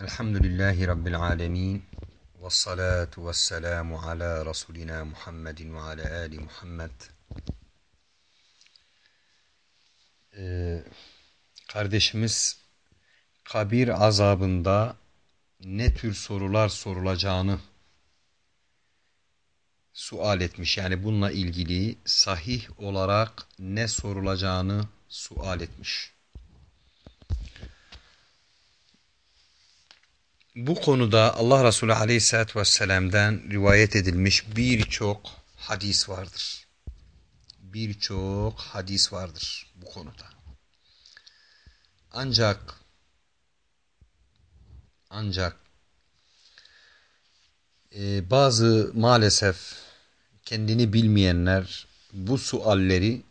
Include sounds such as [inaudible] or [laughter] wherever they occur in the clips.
Elhamdülillahi Rabbil alemin. Ve salatu ve selamu ala Resulina Muhammedin ve ala Ali Muhammed. Ee, kardeşimiz kabir azabında ne tür sorular sorulacağını sual etmiş. Yani bununla ilgili sahih olarak ne sorulacağını sual etmiş. Bu konuda Allah Resulü Aleyhisselatü Vesselam'dan rivayet edilmiş birçok hadis vardır. Birçok hadis vardır bu konuda. Ancak ancak e, bazı maalesef kendini bilmeyenler bu sualleri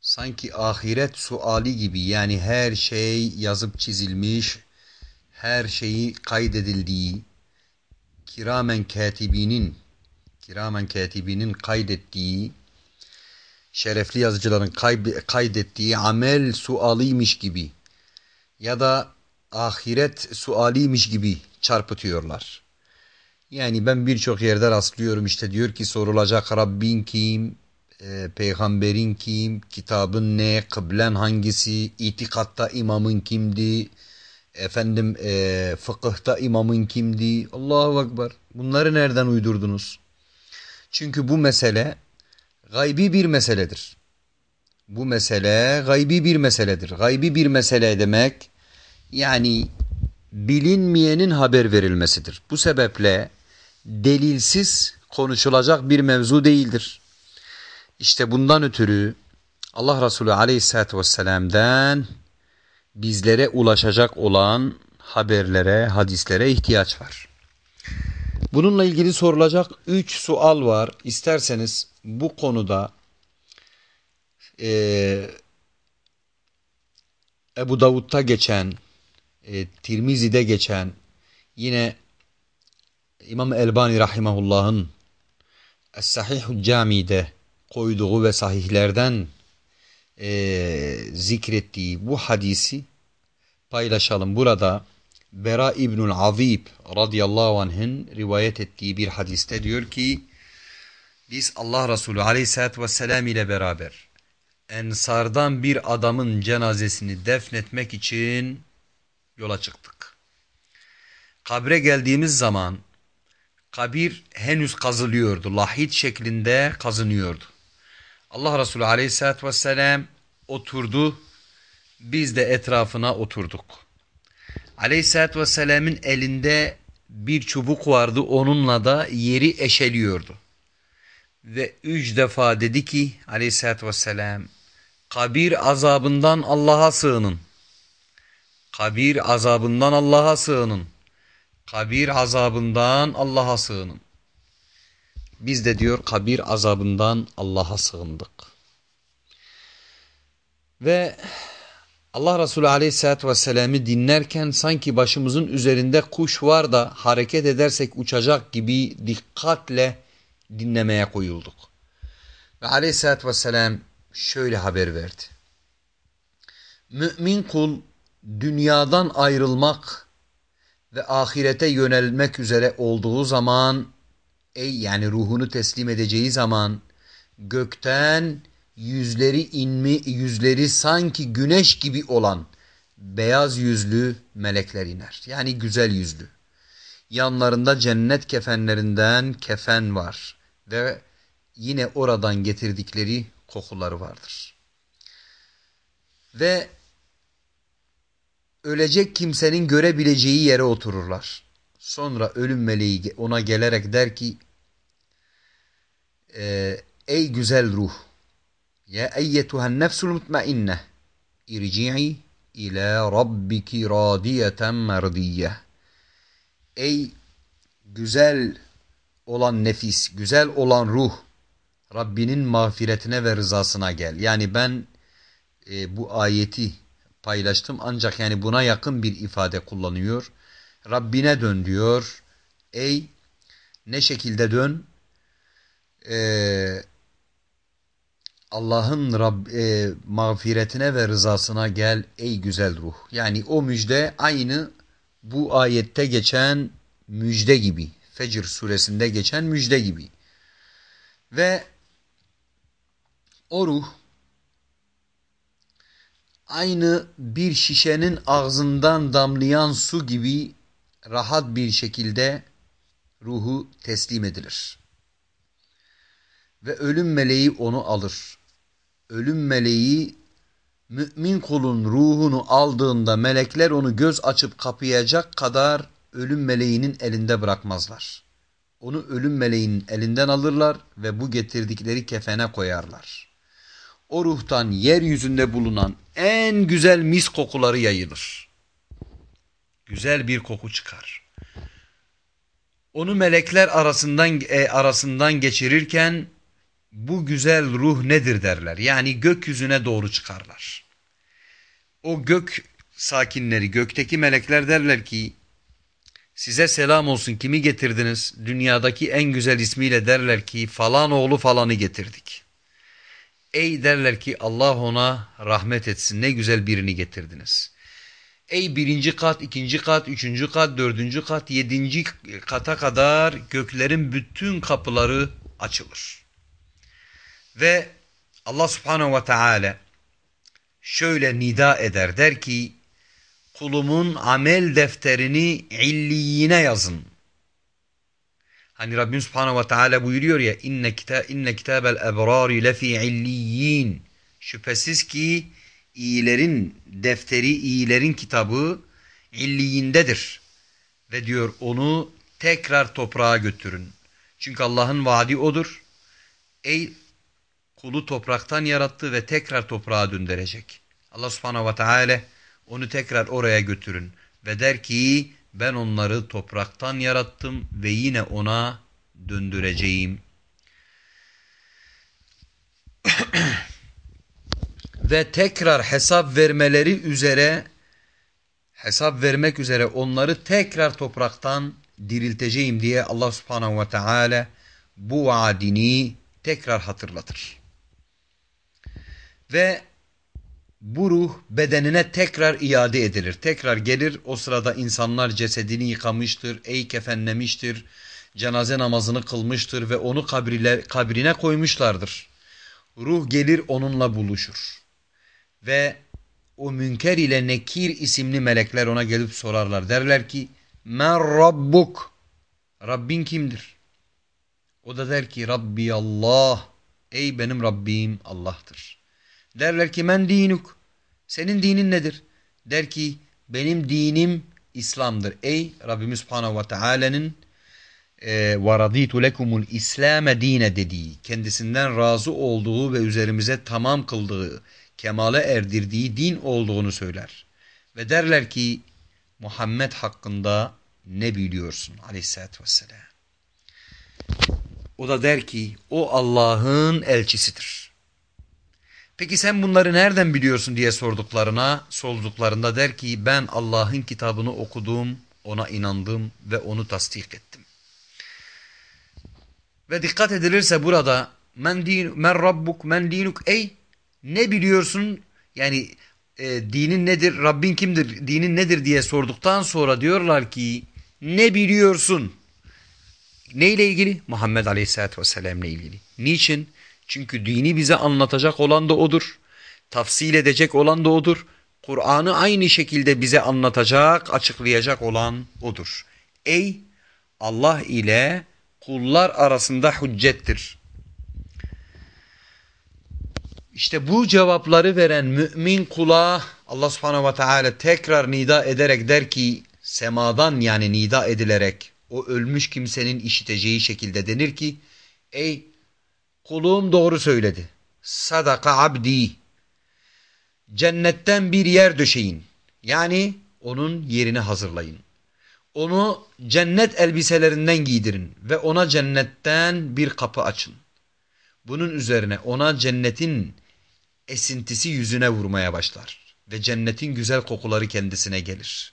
sanki ahiret suali gibi yani her şey yazıp çizilmiş her şeyi kaydedildiği, kiramen katibinin, kiramen katibinin kaydettiği, şerefli yazıcıların kaydettiği amel sualiymiş gibi ya da ahiret sualiymiş gibi çarpıtıyorlar. Yani ben birçok yerde rastlıyorum işte diyor ki sorulacak Rabbin kim, e, peygamberin kim, kitabın ne, kıblen hangisi, itikatta imamın kimdi, Efendim e, fıkıhta imamın kimdi? Allahu Ekber. Bunları nereden uydurdunuz? Çünkü bu mesele gaybi bir meseledir. Bu mesele gaybi bir meseledir. Gaybi bir mesele demek yani bilinmeyenin haber verilmesidir. Bu sebeple delilsiz konuşulacak bir mevzu değildir. İşte bundan ötürü Allah Resulü Aleyhisselatü Vesselam'dan bizlere ulaşacak olan haberlere, hadislere ihtiyaç var. Bununla ilgili sorulacak üç sual var. İsterseniz bu konuda e, Ebu Davud'da geçen, e, Tirmizi'de geçen, yine İmam Elbani Rahimahullah'ın Es-Sahihul Cami'de koyduğu ve sahihlerden e, zikrettiği bu hadisi paylaşalım. Burada Bera İbnül Azib radıyallahu anh'ın rivayet ettiği bir hadiste diyor ki biz Allah Resulü aleyhissalatü vesselam ile beraber Ensardan bir adamın cenazesini defnetmek için yola çıktık. Kabre geldiğimiz zaman kabir henüz kazılıyordu. Lahit şeklinde kazınıyordu. Allah Resulü aleyhissalatü vesselam oturdu. Biz de etrafına oturduk. Aleyhissalatü vesselamın elinde bir çubuk vardı. Onunla da yeri eşeliyordu. Ve üç defa dedi ki aleyhissalatü vesselam kabir azabından Allah'a sığının. Kabir azabından Allah'a sığının. Kabir azabından Allah'a sığının. Biz de diyor kabir azabından Allah'a sığındık. Ve Allah Resulü Aleyhisselatü Vesselam'ı dinlerken sanki başımızın üzerinde kuş var da hareket edersek uçacak gibi dikkatle dinlemeye koyulduk. Ve Aleyhisselatü Vesselam şöyle haber verdi. Mümin kul dünyadan ayrılmak ve ahirete yönelmek üzere olduğu zaman ey yani ruhunu teslim edeceği zaman gökten yüzleri inmi yüzleri sanki güneş gibi olan beyaz yüzlü melekler iner. Yani güzel yüzlü. Yanlarında cennet kefenlerinden kefen var ve yine oradan getirdikleri kokuları vardır. Ve ölecek kimsenin görebileceği yere otururlar. Sonra ölüm meleği ona gelerek der ki e, ey güzel ruh ya eyyetuhen nefsul mutmainneh irci'i ila rabbiki radiyeten merdiyye ey güzel olan nefis, güzel olan ruh Rabbinin mağfiretine ve rızasına gel. Yani ben e, bu ayeti paylaştım ancak yani buna yakın bir ifade kullanıyor. Rabbine dön diyor. Ey ne şekilde dön? Ee, Allah'ın Rab, e, mağfiretine ve rızasına gel ey güzel ruh. Yani o müjde aynı bu ayette geçen müjde gibi. Fecr suresinde geçen müjde gibi. Ve o ruh aynı bir şişenin ağzından damlayan su gibi rahat bir şekilde ruhu teslim edilir. Ve ölüm meleği onu alır. Ölüm meleği mümin kulun ruhunu aldığında melekler onu göz açıp kapayacak kadar ölüm meleğinin elinde bırakmazlar. Onu ölüm meleğinin elinden alırlar ve bu getirdikleri kefene koyarlar. O ruhtan yeryüzünde bulunan en güzel mis kokuları yayılır. Güzel bir koku çıkar. Onu melekler arasından e, arasından geçirirken bu güzel ruh nedir derler. Yani gökyüzüne doğru çıkarlar. O gök sakinleri, gökteki melekler derler ki size selam olsun kimi getirdiniz? Dünyadaki en güzel ismiyle derler ki falan oğlu falanı getirdik. Ey derler ki Allah ona rahmet etsin ne güzel birini getirdiniz. Ey birinci kat, ikinci kat, üçüncü kat, dördüncü kat, yedinci kata kadar göklerin bütün kapıları açılır. Ve Allah subhanehu ve teala şöyle nida eder der ki kulumun amel defterini illiyine yazın. Hani Rabbim Subhanahu ve Teala buyuruyor ya inne kita inne kitabel ebrari lefi illiyin. Şüphesiz ki iyilerin defteri, iyilerin kitabı illiyindedir. Ve diyor onu tekrar toprağa götürün. Çünkü Allah'ın vaadi odur. Ey kulu topraktan yarattı ve tekrar toprağa döndürecek. Allah subhanahu ve teala onu tekrar oraya götürün ve der ki ben onları topraktan yarattım ve yine ona döndüreceğim. [clears throat] ve tekrar hesap vermeleri üzere hesap vermek üzere onları tekrar topraktan dirilteceğim diye Allah subhanahu ve teala bu vaadini tekrar hatırlatır. Ve bu ruh bedenine tekrar iade edilir. Tekrar gelir o sırada insanlar cesedini yıkamıştır, ey kefenlemiştir, cenaze namazını kılmıştır ve onu kabrine, kabrine koymuşlardır. Ruh gelir onunla buluşur. Ve o münker ile nekir isimli melekler ona gelip sorarlar. Derler ki men rabbuk Rabbin kimdir? O da der ki Rabbi Allah ey benim Rabbim Allah'tır. Derler ki men dinuk. Senin dinin nedir? Der ki benim dinim İslam'dır. Ey Rabbimiz Subhanahu ve Teala'nın وَرَضِيتُ لَكُمُ الْاِسْلَامَ dine dediği, kendisinden razı olduğu ve üzerimize tamam kıldığı, kemale erdirdiği din olduğunu söyler. Ve derler ki Muhammed hakkında ne biliyorsun aleyhissalatü vesselam. O da der ki o Allah'ın elçisidir. Peki sen bunları nereden biliyorsun diye sorduklarına, sorduklarında der ki ben Allah'ın kitabını okudum, ona inandım ve onu tasdik ettim. Ve dikkat edilirse burada men, din, men rabbuk men dinuk ey ne biliyorsun yani e, dinin nedir Rabbin kimdir dinin nedir diye sorduktan sonra diyorlar ki ne biliyorsun neyle ilgili Muhammed Aleyhisselatü Vesselam ile ilgili niçin çünkü dini bize anlatacak olan da odur. Tafsil edecek olan da odur. Kur'an'ı aynı şekilde bize anlatacak, açıklayacak olan odur. Ey Allah ile kullar arasında hüccettir. İşte bu cevapları veren mümin kula Allah subhanehu ve teala tekrar nida ederek der ki semadan yani nida edilerek o ölmüş kimsenin işiteceği şekilde denir ki ey Kulum doğru söyledi. Sadaka abdi. Cennetten bir yer döşeyin. Yani onun yerini hazırlayın. Onu cennet elbiselerinden giydirin ve ona cennetten bir kapı açın. Bunun üzerine ona cennetin esintisi yüzüne vurmaya başlar ve cennetin güzel kokuları kendisine gelir.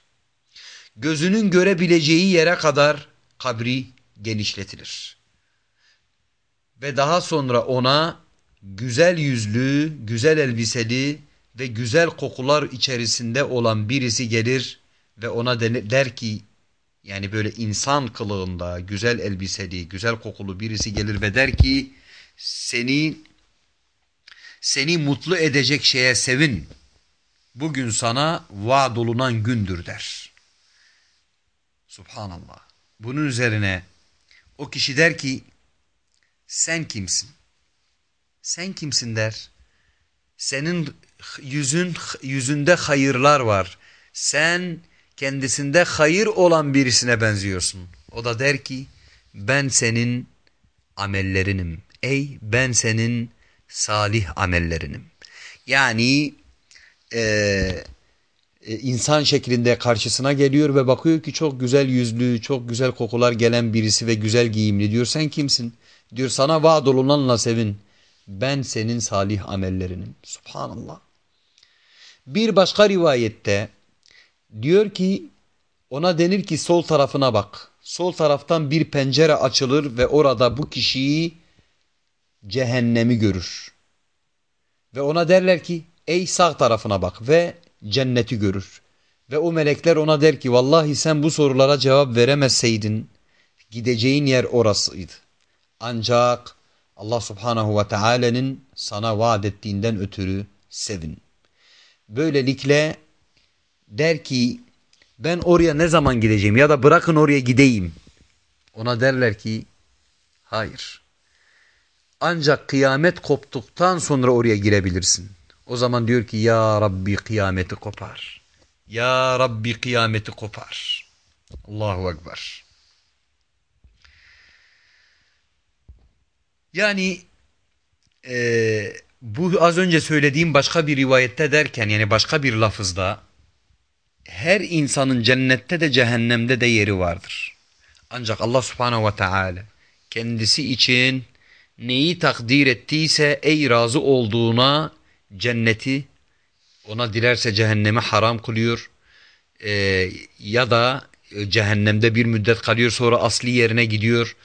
Gözünün görebileceği yere kadar kabri genişletilir ve daha sonra ona güzel yüzlü, güzel elbiseli ve güzel kokular içerisinde olan birisi gelir ve ona der ki yani böyle insan kılığında güzel elbiseli, güzel kokulu birisi gelir ve der ki seni seni mutlu edecek şeye sevin. Bugün sana vaad olunan gündür der. Subhanallah. Bunun üzerine o kişi der ki sen kimsin? Sen kimsin der. Senin yüzün yüzünde hayırlar var. Sen kendisinde hayır olan birisine benziyorsun. O da der ki ben senin amellerinim. Ey ben senin salih amellerinim. Yani e, e, insan şeklinde karşısına geliyor ve bakıyor ki çok güzel yüzlü, çok güzel kokular gelen birisi ve güzel giyimli. Diyor sen kimsin? Diyor sana vaad olunanla sevin. Ben senin salih amellerinim. Subhanallah. Bir başka rivayette diyor ki ona denir ki sol tarafına bak. Sol taraftan bir pencere açılır ve orada bu kişiyi cehennemi görür. Ve ona derler ki ey sağ tarafına bak ve cenneti görür. Ve o melekler ona der ki vallahi sen bu sorulara cevap veremezseydin gideceğin yer orasıydı. Ancak Allah subhanahu ve teala'nın sana vaat ettiğinden ötürü sevin. Böylelikle der ki ben oraya ne zaman gideceğim ya da bırakın oraya gideyim. Ona derler ki hayır. Ancak kıyamet koptuktan sonra oraya girebilirsin. O zaman diyor ki ya Rabbi kıyameti kopar. Ya Rabbi kıyameti kopar. Allahu Ekber. Yani e, bu az önce söylediğim başka bir rivayette derken yani başka bir lafızda her insanın cennette de cehennemde de yeri vardır. Ancak Allah subhanehu ve teala kendisi için neyi takdir ettiyse ey razı olduğuna cenneti ona dilerse cehenneme haram kılıyor ee, ya da cehennemde bir müddet kalıyor sonra asli yerine gidiyor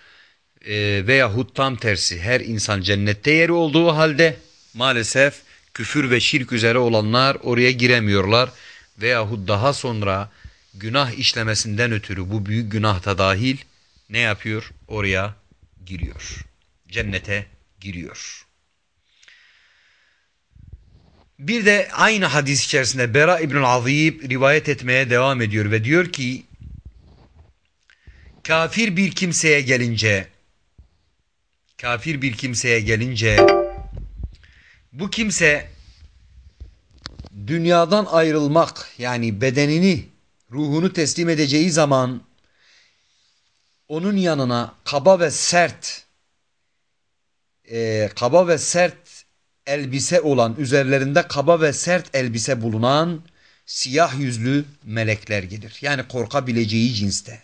e, veyahut tam tersi her insan cennette yeri olduğu halde maalesef küfür ve şirk üzere olanlar oraya giremiyorlar veyahut daha sonra günah işlemesinden ötürü bu büyük günahta dahil ne yapıyor? Oraya giriyor. Cennete giriyor. Bir de aynı hadis içerisinde Bera İbnül Azib rivayet etmeye devam ediyor ve diyor ki kafir bir kimseye gelince kafir bir kimseye gelince bu kimse dünyadan ayrılmak yani bedenini ruhunu teslim edeceği zaman onun yanına kaba ve sert e, kaba ve sert elbise olan üzerlerinde kaba ve sert elbise bulunan siyah yüzlü melekler gelir. Yani korkabileceği cinste.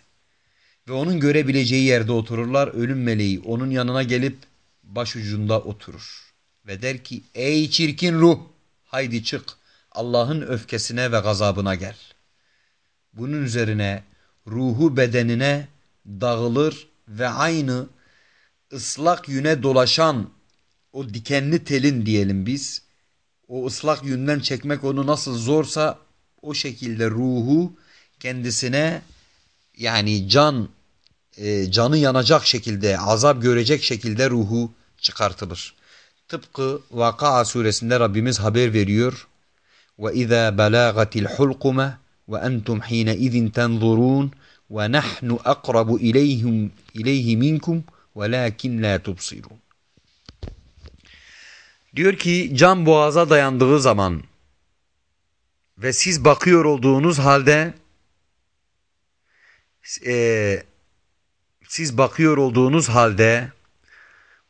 Ve onun görebileceği yerde otururlar. Ölüm meleği onun yanına gelip başucunda oturur. Ve der ki ey çirkin ruh haydi çık Allah'ın öfkesine ve gazabına gel. Bunun üzerine ruhu bedenine dağılır ve aynı ıslak yüne dolaşan o dikenli telin diyelim biz o ıslak yünden çekmek onu nasıl zorsa o şekilde ruhu kendisine yani can e, canı yanacak şekilde azap görecek şekilde ruhu çıkartılır. Tıpkı Vaka suresinde Rabbimiz haber veriyor. وإذا بلغت الحلقمة وأنتم حينئذ تنظرون ونحن أقرب إليهم إليه منكم ولكن لا تبصرون Diyor ki can boğaza dayandığı zaman ve siz bakıyor olduğunuz halde e, siz bakıyor olduğunuz halde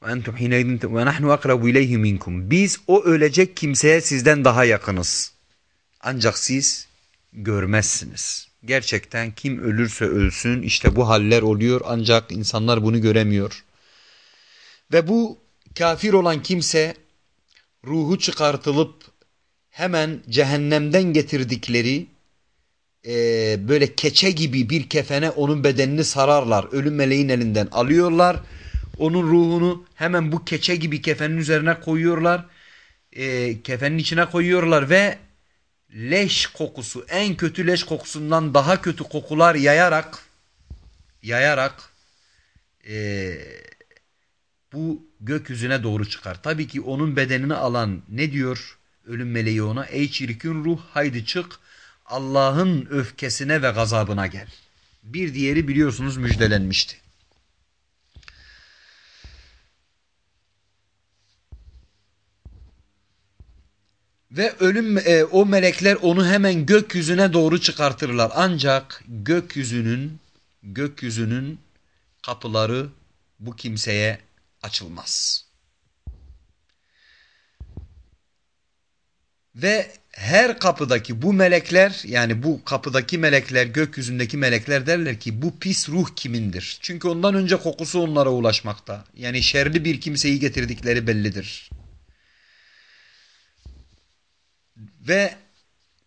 ve entum hineydin ve nahnu akrabu ileyhi minkum. Biz o ölecek kimseye sizden daha yakınız. Ancak siz görmezsiniz. Gerçekten kim ölürse ölsün işte bu haller oluyor ancak insanlar bunu göremiyor. Ve bu kafir olan kimse ruhu çıkartılıp hemen cehennemden getirdikleri e, böyle keçe gibi bir kefene onun bedenini sararlar. Ölüm meleğin elinden alıyorlar. Onun ruhunu hemen bu keçe gibi kefenin üzerine koyuyorlar. E, kefenin içine koyuyorlar ve leş kokusu en kötü leş kokusundan daha kötü kokular yayarak yayarak e, bu gökyüzüne doğru çıkar. Tabii ki onun bedenini alan ne diyor ölüm meleği ona? Ey çirkin ruh haydi çık Allah'ın öfkesine ve gazabına gel. Bir diğeri biliyorsunuz müjdelenmişti. Ve ölüm e, o melekler onu hemen gökyüzüne doğru çıkartırlar. Ancak gökyüzünün gökyüzünün kapıları bu kimseye açılmaz. Ve her kapıdaki bu melekler yani bu kapıdaki melekler gökyüzündeki melekler derler ki bu pis ruh kimindir? Çünkü ondan önce kokusu onlara ulaşmakta. Yani şerli bir kimseyi getirdikleri bellidir. Ve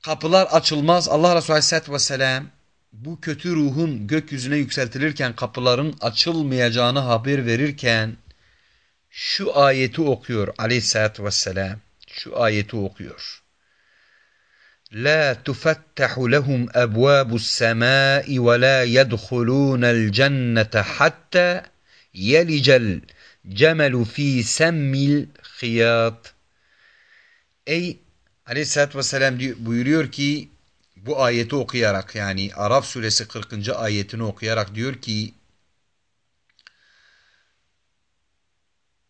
kapılar açılmaz. Allah Resulü Aleyhisselatü Vesselam bu kötü ruhun gökyüzüne yükseltilirken kapıların açılmayacağını haber verirken şu ayeti okuyor Aleyhisselatü Vesselam. Şu ayeti okuyor. La tufettahu lehum ebvabus semai ve la yedhulunel cennete hatta yelicel cemelu fi semmil khiyat. Ey Aleyhisselatü Vesselam buyuruyor ki bu ayeti okuyarak yani Araf suresi 40. ayetini okuyarak diyor ki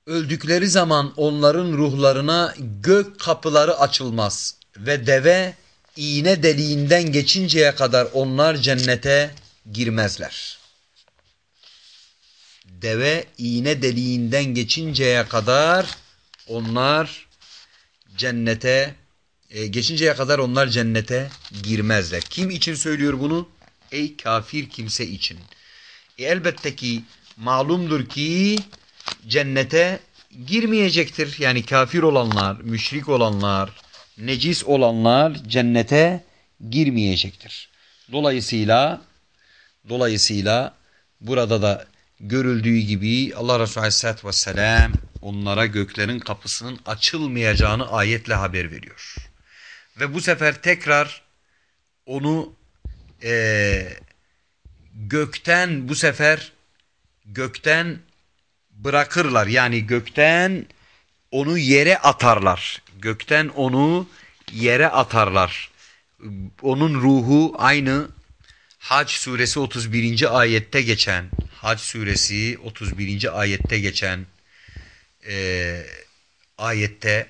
öldükleri zaman onların ruhlarına gök kapıları açılmaz ve deve iğne deliğinden geçinceye kadar onlar cennete girmezler. Deve iğne deliğinden geçinceye kadar onlar cennete e, geçinceye kadar onlar cennete girmezler. Kim için söylüyor bunu? Ey kafir kimse için. E, elbette ki malumdur ki cennete girmeyecektir. Yani kafir olanlar, müşrik olanlar, necis olanlar cennete girmeyecektir. Dolayısıyla dolayısıyla burada da görüldüğü gibi Allah Resulü Aleyhisselatü Vesselam onlara göklerin kapısının açılmayacağını ayetle haber veriyor. Ve bu sefer tekrar onu e, gökten bu sefer gökten bırakırlar. Yani gökten onu yere atarlar. Gökten onu yere atarlar. Onun ruhu aynı Hac suresi 31. ayette geçen Hac suresi 31. ayette geçen e, ayette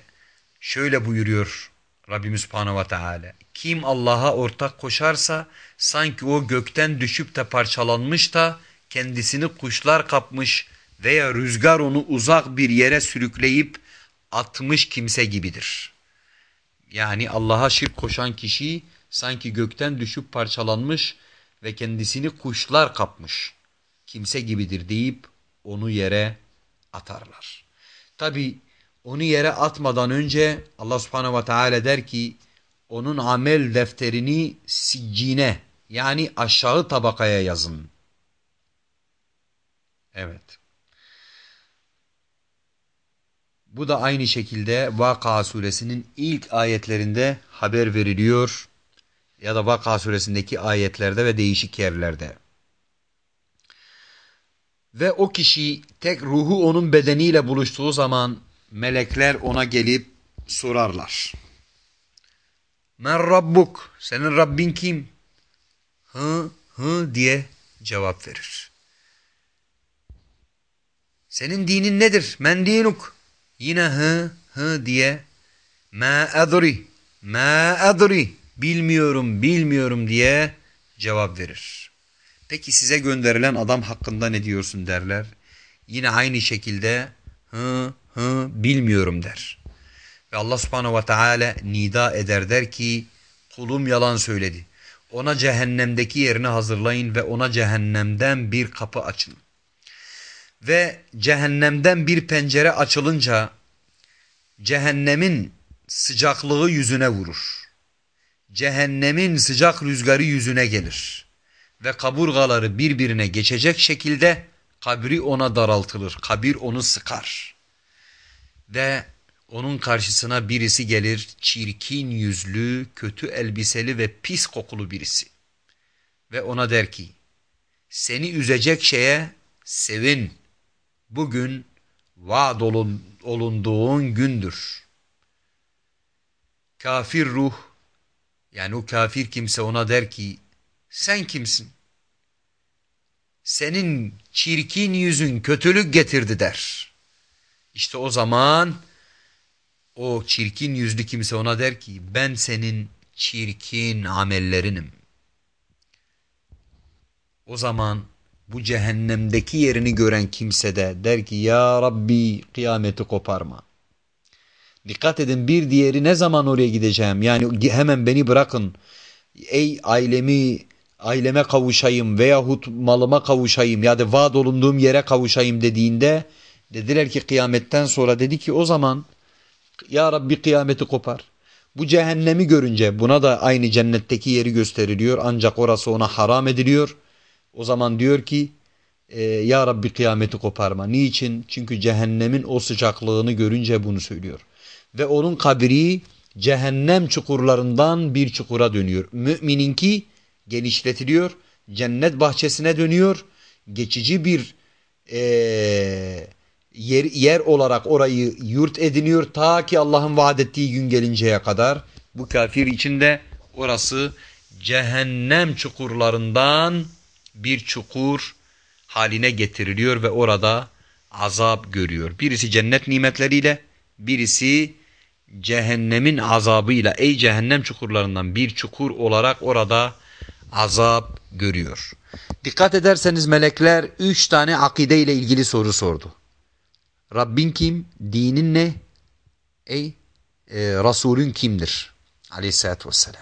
şöyle buyuruyor Rabbimiz Subhanahu ve Teala. Kim Allah'a ortak koşarsa sanki o gökten düşüp de parçalanmış da kendisini kuşlar kapmış veya rüzgar onu uzak bir yere sürükleyip atmış kimse gibidir. Yani Allah'a şirk koşan kişi sanki gökten düşüp parçalanmış ve kendisini kuşlar kapmış kimse gibidir deyip onu yere atarlar. Tabi onu yere atmadan önce Allah subhanehu ve teala der ki onun amel defterini siccine yani aşağı tabakaya yazın. Evet. Bu da aynı şekilde Vaka suresinin ilk ayetlerinde haber veriliyor ya da Vaka suresindeki ayetlerde ve değişik yerlerde. Ve o kişi tek ruhu onun bedeniyle buluştuğu zaman melekler ona gelip sorarlar. Men Rabbuk, senin Rabbin kim? Hı hı diye cevap verir. Senin dinin nedir? Men dinuk. Yine hı hı diye ma adri, ma adri, bilmiyorum, bilmiyorum diye cevap verir. Peki size gönderilen adam hakkında ne diyorsun derler. Yine aynı şekilde hı hı bilmiyorum der. Ve Allah subhanehu ve teala nida eder der ki kulum yalan söyledi. Ona cehennemdeki yerini hazırlayın ve ona cehennemden bir kapı açın. Ve cehennemden bir pencere açılınca cehennemin sıcaklığı yüzüne vurur. Cehennemin sıcak rüzgarı yüzüne gelir. Ve kaburgaları birbirine geçecek şekilde kabri ona daraltılır. Kabir onu sıkar ve onun karşısına birisi gelir, çirkin yüzlü, kötü elbiseli ve pis kokulu birisi. Ve ona der ki, seni üzecek şeye sevin. Bugün vaad olun, olunduğun gündür. Kafir ruh, yani o kafir kimse ona der ki, sen kimsin? Senin çirkin yüzün kötülük getirdi der. İşte o zaman o çirkin yüzlü kimse ona der ki ben senin çirkin amellerinim. O zaman bu cehennemdeki yerini gören kimse de der ki ya Rabbi kıyameti koparma. Dikkat edin bir diğeri ne zaman oraya gideceğim yani hemen beni bırakın. Ey ailemi aileme kavuşayım veyahut malıma kavuşayım ya da vaat olunduğum yere kavuşayım dediğinde dediler ki kıyametten sonra dedi ki o zaman ya Rabbi kıyameti kopar. Bu cehennemi görünce buna da aynı cennetteki yeri gösteriliyor ancak orası ona haram ediliyor. O zaman diyor ki e, Ya Rabbi kıyameti koparma. Niçin? Çünkü cehennemin o sıcaklığını görünce bunu söylüyor. Ve onun kabri cehennem çukurlarından bir çukura dönüyor. Mümininki genişletiliyor. Cennet bahçesine dönüyor. Geçici bir e, yer, yer olarak orayı yurt ediniyor. Ta ki Allah'ın vaat ettiği gün gelinceye kadar. Bu kafir içinde orası cehennem çukurlarından bir çukur haline getiriliyor ve orada azap görüyor. Birisi cennet nimetleriyle, birisi cehennemin azabıyla, ey cehennem çukurlarından bir çukur olarak orada azap görüyor. Dikkat ederseniz melekler üç tane akide ile ilgili soru sordu. Rabbin kim? Dinin ne? Ey e, Resulün kimdir? Aleyhisselatü vesselam.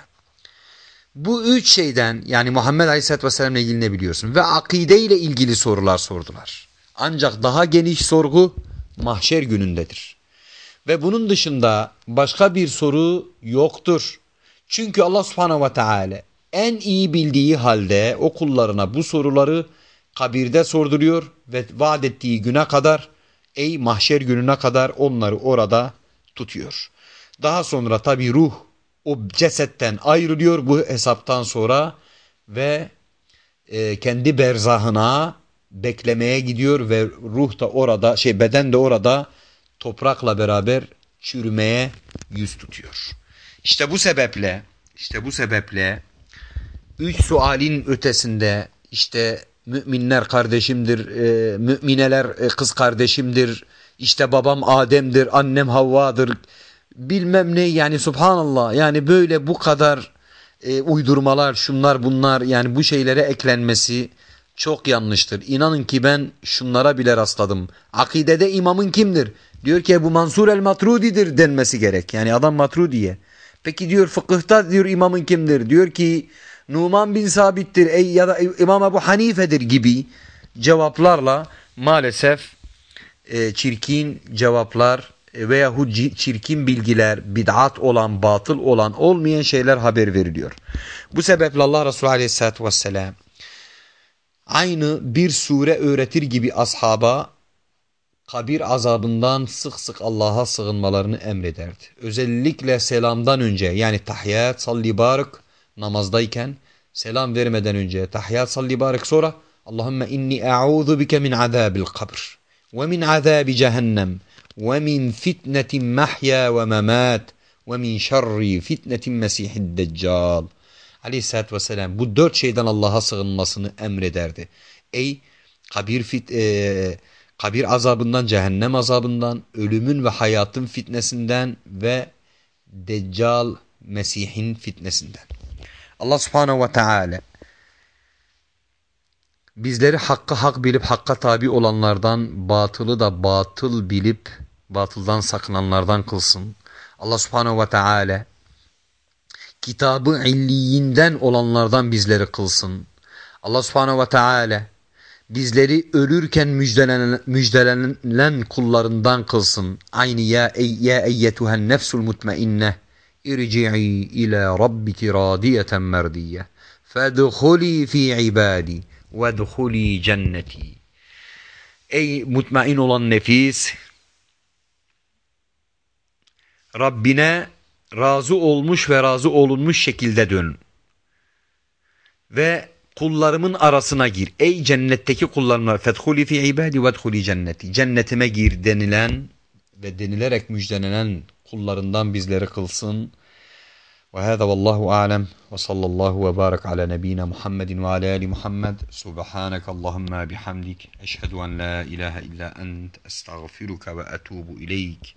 Bu üç şeyden yani Muhammed Aleyhisselatü Vesselam'la ilgili ne biliyorsun? Ve akide ile ilgili sorular sordular. Ancak daha geniş sorgu mahşer günündedir. Ve bunun dışında başka bir soru yoktur. Çünkü Allah subhanehu ve teala en iyi bildiği halde o kullarına bu soruları kabirde sorduruyor ve vaat ettiği güne kadar ey mahşer gününe kadar onları orada tutuyor. Daha sonra tabi ruh o cesetten ayrılıyor bu hesaptan sonra ve e, kendi berzahına beklemeye gidiyor ve ruh da orada şey beden de orada toprakla beraber çürümeye yüz tutuyor. İşte bu sebeple işte bu sebeple üç sualin ötesinde işte müminler kardeşimdir, e, mümineler e, kız kardeşimdir, işte babam Adem'dir, annem Havva'dır bilmem ne yani subhanallah yani böyle bu kadar e, uydurmalar şunlar bunlar yani bu şeylere eklenmesi çok yanlıştır. İnanın ki ben şunlara bile rastladım. Akidede imamın kimdir? Diyor ki bu Mansur el-Matrudi'dir denmesi gerek. Yani adam Matrudiye. Peki diyor fıkıhta diyor imamın kimdir? Diyor ki Numan bin Sabit'tir ey ya da İmam Ebu Hanife'dir gibi cevaplarla maalesef e, çirkin cevaplar veya çirkin bilgiler, bid'at olan, batıl olan, olmayan şeyler haber veriliyor. Bu sebeple Allah Resulü Aleyhisselatü Vesselam aynı bir sure öğretir gibi ashaba kabir azabından sık sık Allah'a sığınmalarını emrederdi. Özellikle selamdan önce yani tahiyyat, salli barik namazdayken Selam vermeden önce tahiyyat salli barek sonra Allahümme inni a'udhu bike min azabil kabr ve min azabi cehennem ve min fitnetin mahya ve memat ve min şerri fitnetin mesihid deccal. Aleyhisselatü vesselam bu dört şeyden Allah'a sığınmasını emrederdi. Ey kabir fit, e, kabir azabından, cehennem azabından, ölümün ve hayatın fitnesinden ve Deccal Mesih'in fitnesinden. Allah Subhanahu ve Teala bizleri hakkı hak bilip hakka tabi olanlardan, batılı da batıl bilip batıldan sakınanlardan kılsın. Allah subhanehu ve teala kitabı illiyinden olanlardan bizleri kılsın. Allah subhanehu ve teala bizleri ölürken müjdelenen, müjdelenen kullarından kılsın. Aynı ya, ey, ya eyyetuhen nefsul mutmainneh irci'i ila rabbiki radiyeten merdiyye fedhuli fi ibadi vedhuli cenneti. Ey mutmain olan nefis Rabbine razı olmuş ve razı olunmuş şekilde dön. Ve kullarımın arasına gir. Ey cennetteki kullarımla fethuli fi ibadi vedhuli cenneti. Cennetime gir denilen ve denilerek müjdelenen kullarından bizleri kılsın. Ve hâzâ vallâhu âlem ve sallallahu ve bârek ala nebîne Muhammedin ve alâ ali Muhammed. Subhâneke Allahümme bihamdik. Eşhedü en la ilahe illa ent. Estağfiruke ve etûbu ileyk.